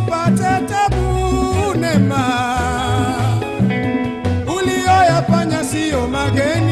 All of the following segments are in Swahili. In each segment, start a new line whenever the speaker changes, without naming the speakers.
Usipate tabu nema, uliyoyafanya siyo mageni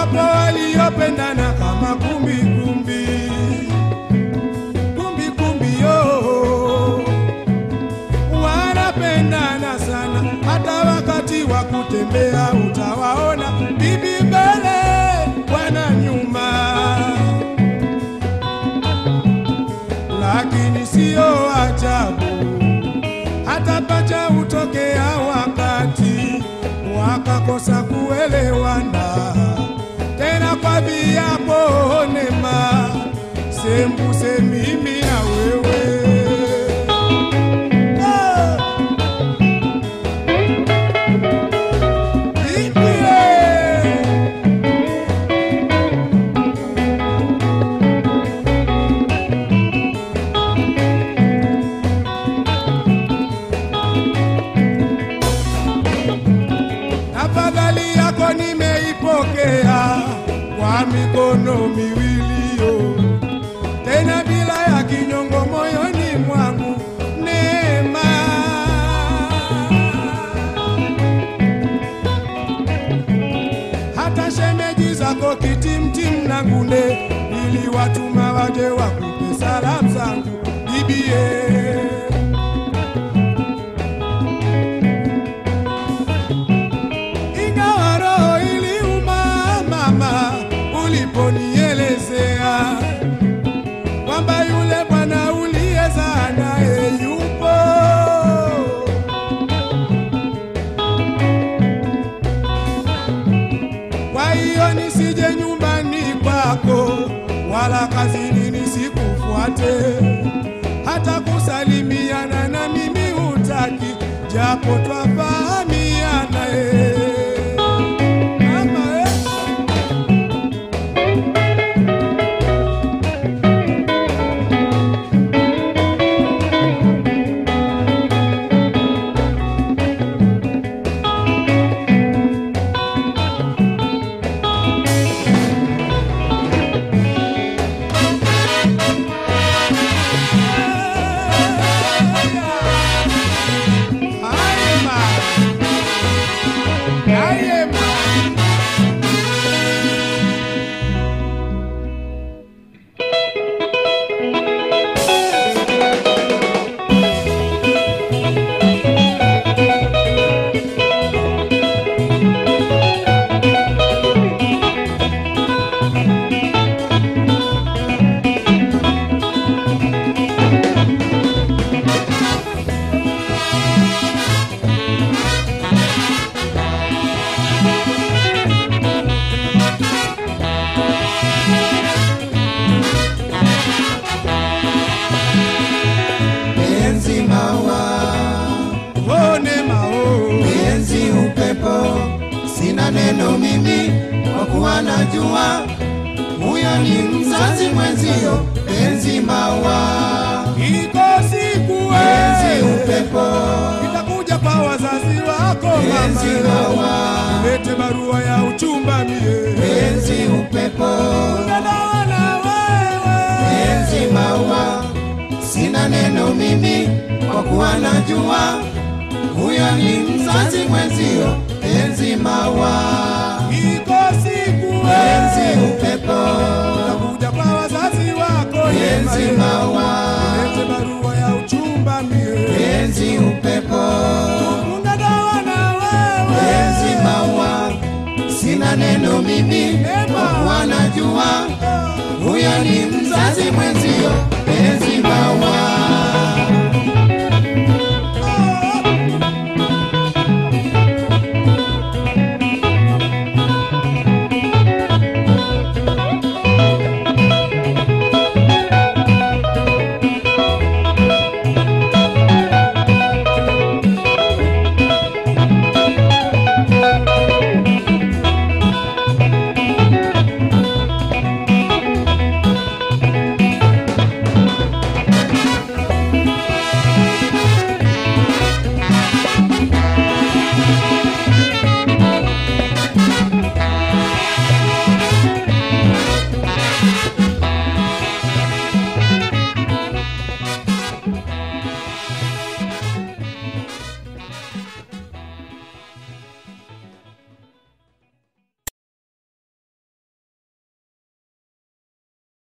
wapo waliopendana kama kumbi kumbi. Kumbi kumbi yo, wanapendana sana, hata wakati wa kutembea utawaona. Bibi mbele, bwana nyuma, lakini siyo ajabu hata pacha hutokea wakati wakakosa kuelewana, sembuse mimi na wewe Ah! Bibie! Tafadhali yako nimeipokea kwa mikono miwili zako kitimtim na ngune niliwatuma waje wakupe salamu zangu bibie. Nisikufuate, hata kusalimiana na mimi hutaki, japo
kuwa najua huyo ni mzazi mwenzio, enzi mawa,
iko siku enzi
upepo,
itakuja kwa wazazi wako mama,
enzi mawa,
lete barua ya uchumba mie.
Enzi upepo,
Unadawana wewe.
Enzi mawa, sina neno mimi kwa kuwa najua huyo ni mzazi mwenzio, enzi mawa,
iko siku
upepo,
itakuja kwa wazazi wako yema,
maua,
lete barua ya uchumba mie.
Penzi upepo,
na wewe.
Penzi maua, sina neno mimi kwa kuwa najua huyo ni mzazi mwenzio, penzi maua.